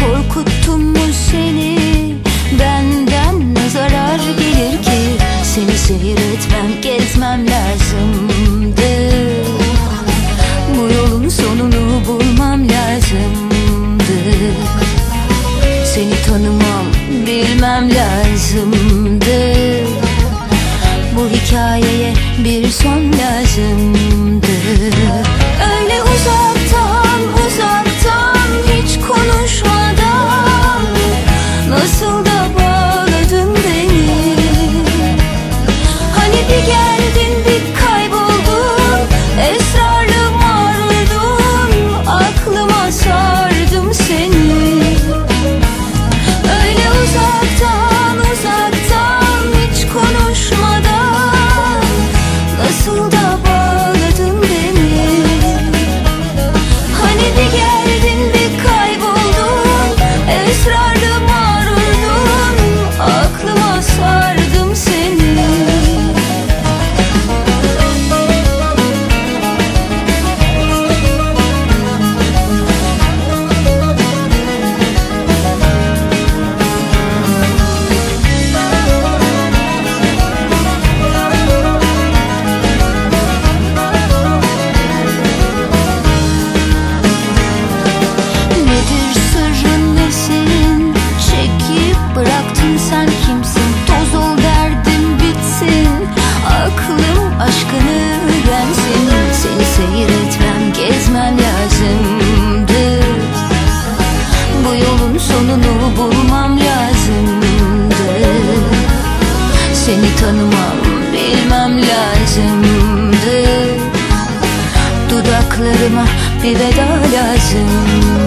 Korkuttum mu seni? Benden ne zarar gelir ki? Seni seyretmem gezmem lazımdı. Bu yolun sonunu bulmam lazımdı. Seni tanımam bilmem lazımdı. Bu hikayeye bir son lazımdı. aşkını yensin Seni seyretmem gezmem lazımdı Bu yolun sonunu bulmam lazımdı Seni tanımam bilmem lazımdı Dudaklarıma bir veda lazımdı